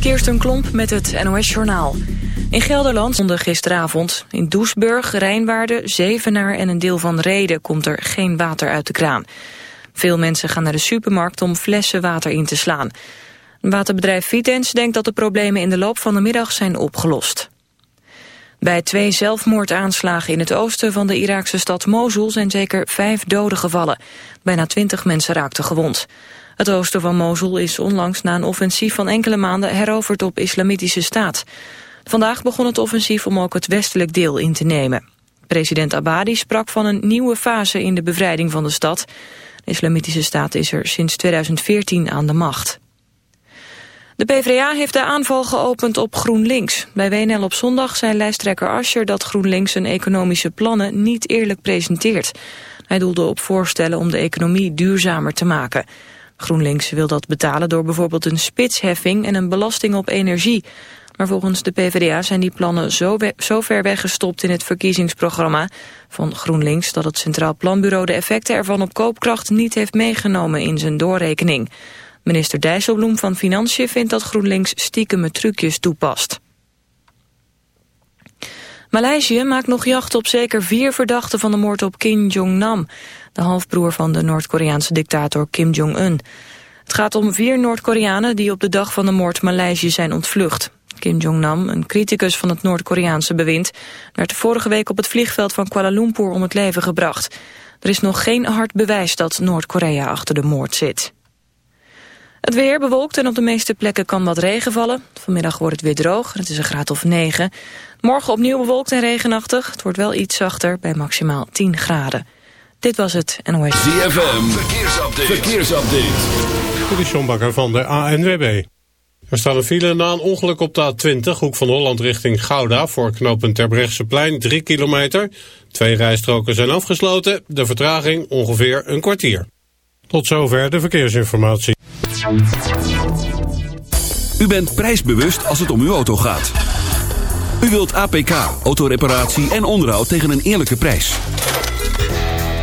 Kirsten Klomp met het NOS-journaal. In Gelderland stonden gisteravond. In Doesburg, Rijnwaarden, Zevenaar en een deel van Reden komt er geen water uit de kraan. Veel mensen gaan naar de supermarkt om flessen water in te slaan. Waterbedrijf Vitens denkt dat de problemen in de loop van de middag zijn opgelost. Bij twee zelfmoordaanslagen in het oosten van de Iraakse stad Mosul zijn zeker vijf doden gevallen. Bijna twintig mensen raakten gewond. Het oosten van Mosul is onlangs na een offensief van enkele maanden heroverd op islamitische staat. Vandaag begon het offensief om ook het westelijk deel in te nemen. President Abadi sprak van een nieuwe fase in de bevrijding van de stad. De islamitische staat is er sinds 2014 aan de macht. De PvdA heeft de aanval geopend op GroenLinks. Bij WNL op zondag zei lijsttrekker Ascher dat GroenLinks zijn economische plannen niet eerlijk presenteert. Hij doelde op voorstellen om de economie duurzamer te maken. GroenLinks wil dat betalen door bijvoorbeeld een spitsheffing en een belasting op energie. Maar volgens de PvdA zijn die plannen zo, ver weggestopt in het verkiezingsprogramma van GroenLinks dat het Centraal Planbureau de effecten ervan op koopkracht niet heeft meegenomen in zijn doorrekening. Minister Dijsselbloem van Financiën vindt dat GroenLinks stiekeme trucjes toepast. Maleisië maakt nog jacht op zeker vier verdachten van de moord op Kim Jong-nam, de halfbroer van de Noord-Koreaanse dictator Kim Jong-un. Het gaat om vier Noord-Koreanen die op de dag van de moord Maleisië zijn ontvlucht. Kim Jong-nam, een criticus van het Noord-Koreaanse bewind, werd vorige week op het vliegveld van Kuala Lumpur om het leven gebracht. Er is nog geen hard bewijs dat Noord-Korea achter de moord zit. Het weer bewolkt en op de meeste plekken kan wat regen vallen. Vanmiddag wordt het weer droog het is een graad of 9. Morgen opnieuw bewolkt en regenachtig. Het wordt wel iets zachter bij maximaal 10 graden. Dit was het NOS. ZFM, verkeersupdate. verkeersupdate. Dit is John Bakker van de ANWB. Er staat een file na een ongeluk op de A20, hoek van Holland richting Gouda... voor knooppunt Terbrechtseplein, 3 kilometer. Twee rijstroken zijn afgesloten, de vertraging ongeveer een kwartier. Tot zover de verkeersinformatie. U bent prijsbewust als het om uw auto gaat. U wilt APK, autoreparatie en onderhoud tegen een eerlijke prijs.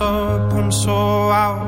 up, I'm so out.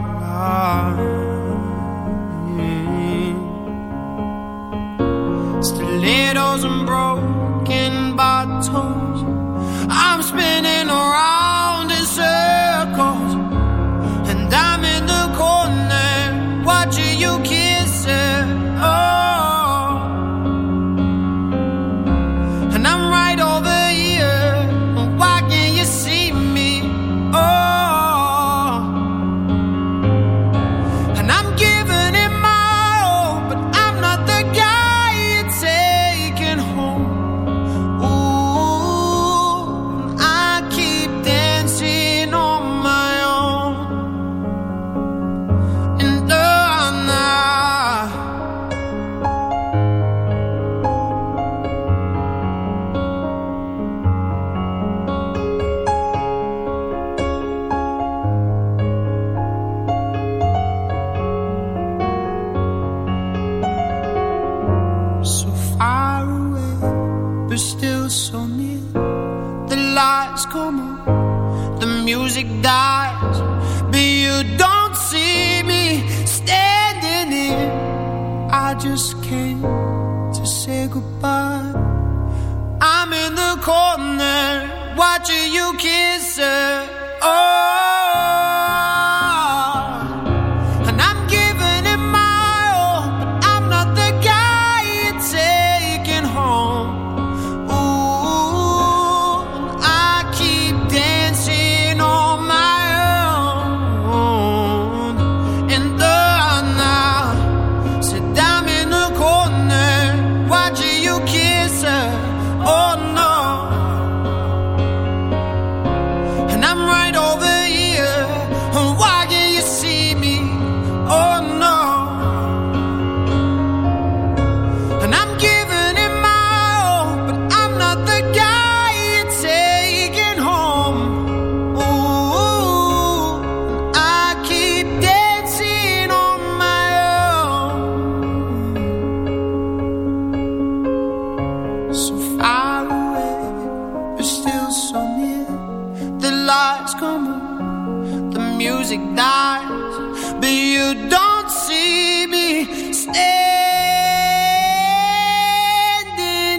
lights come on, the music dies, but you don't see me standing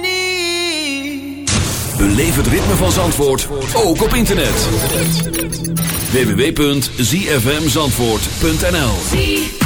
here. Beleef het ritme van Zandvoort ook op internet. www.zfmzandvoort.nl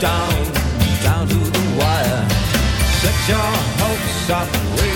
down, down to the wire. Set your hopes up.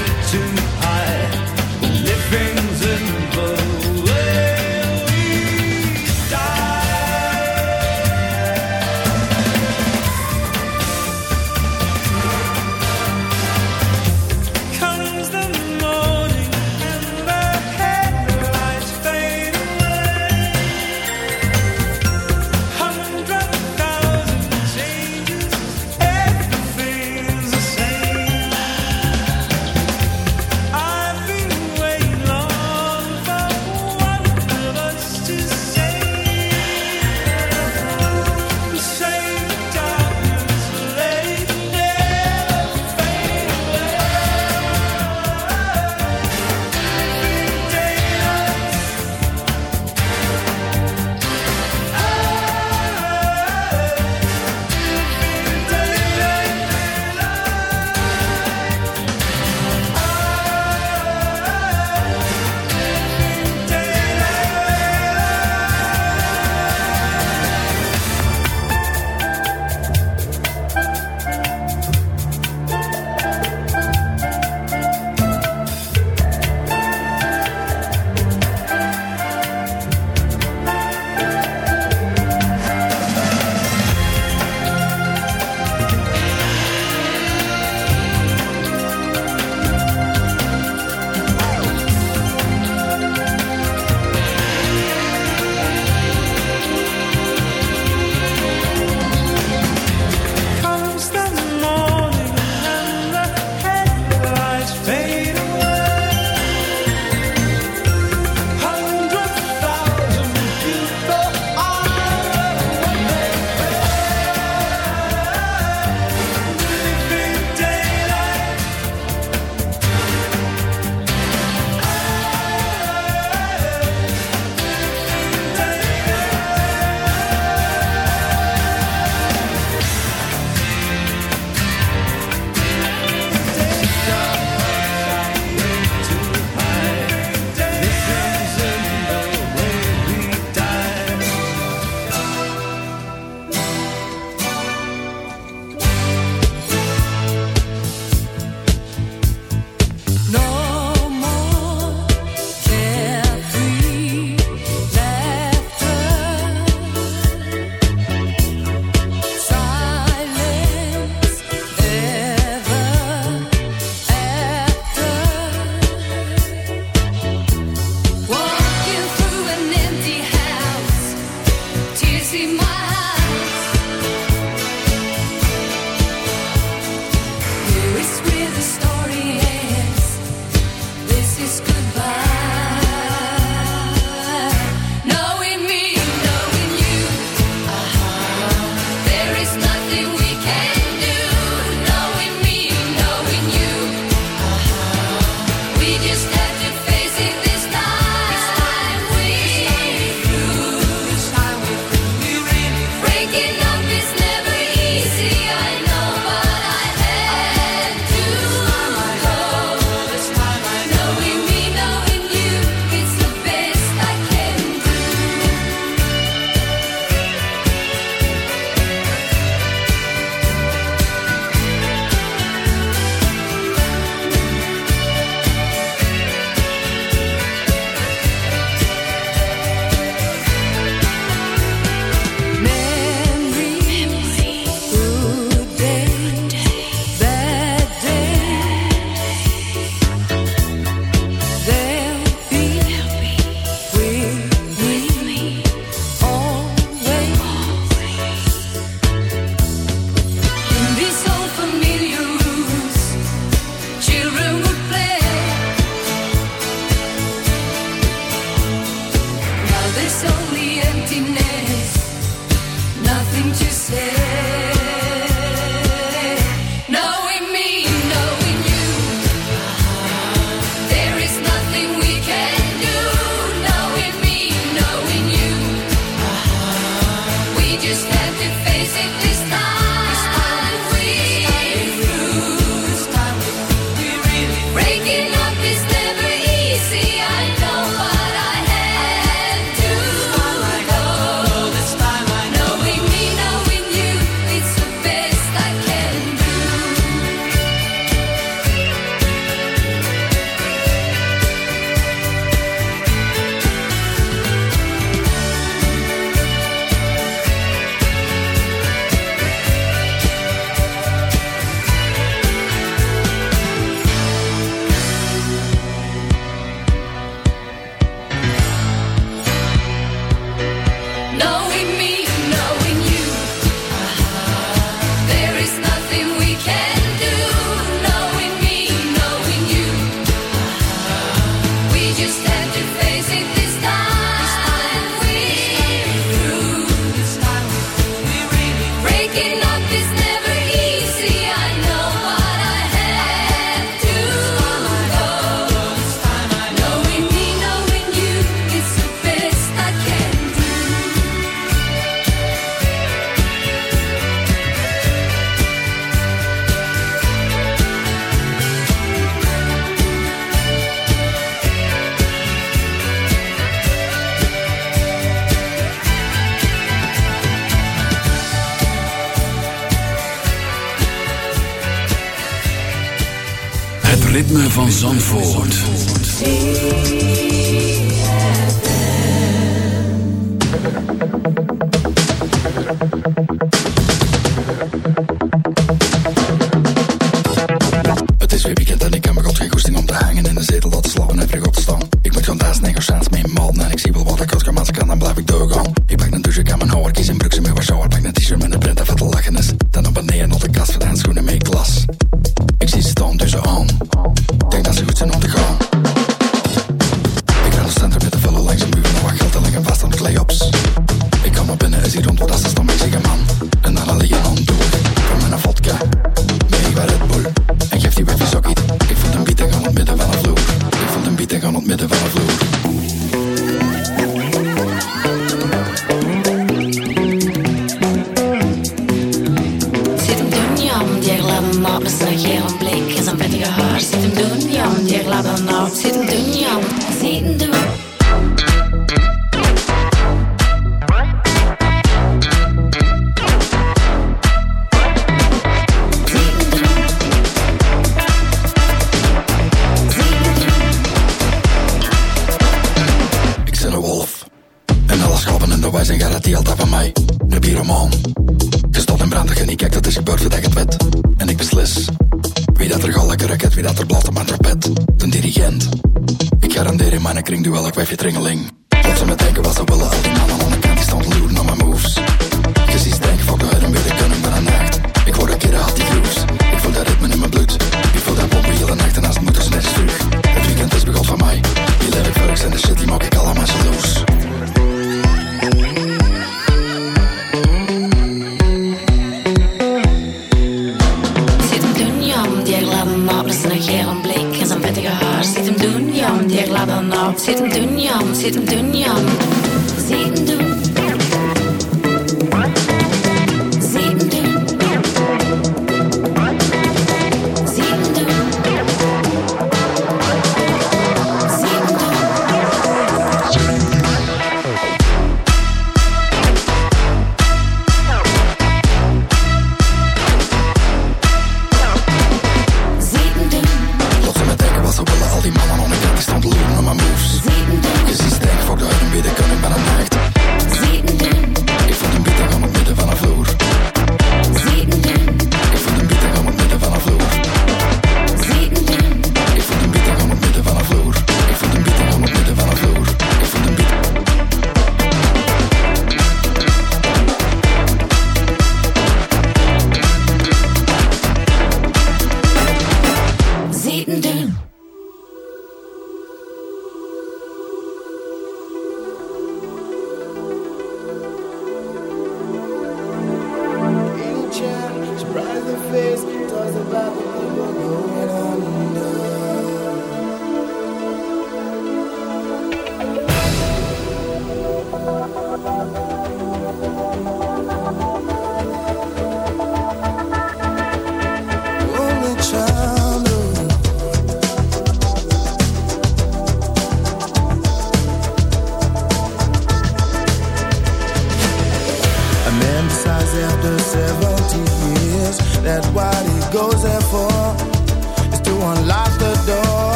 Kring duel, ik wijf je tringeling.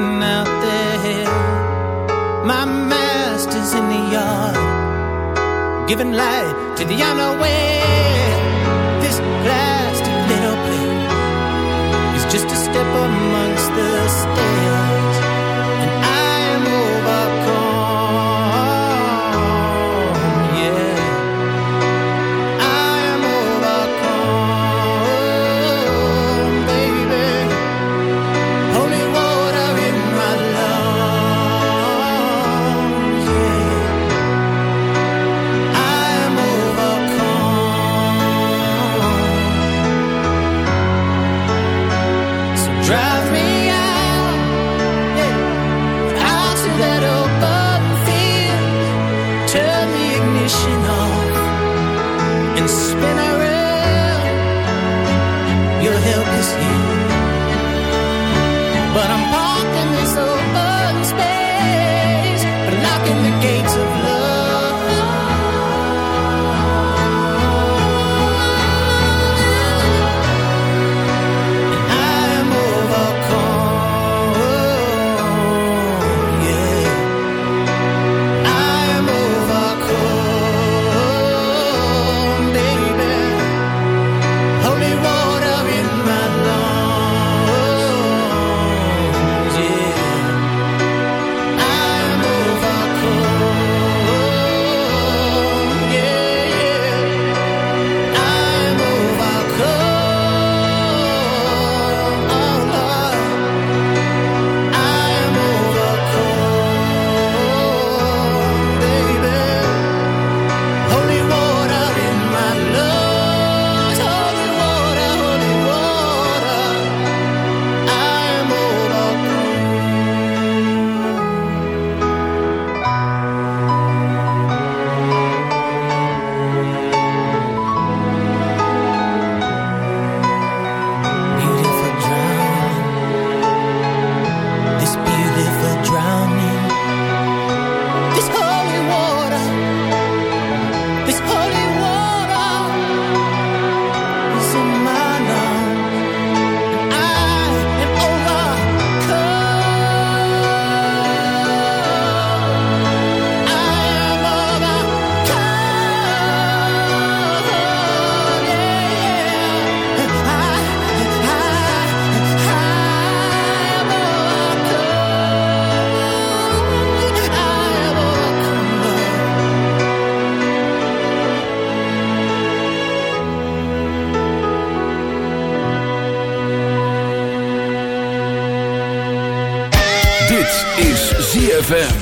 out there. My master's in the yard, giving light to the unaware. This plastic little place is just a step amongst the stairs. ZFM.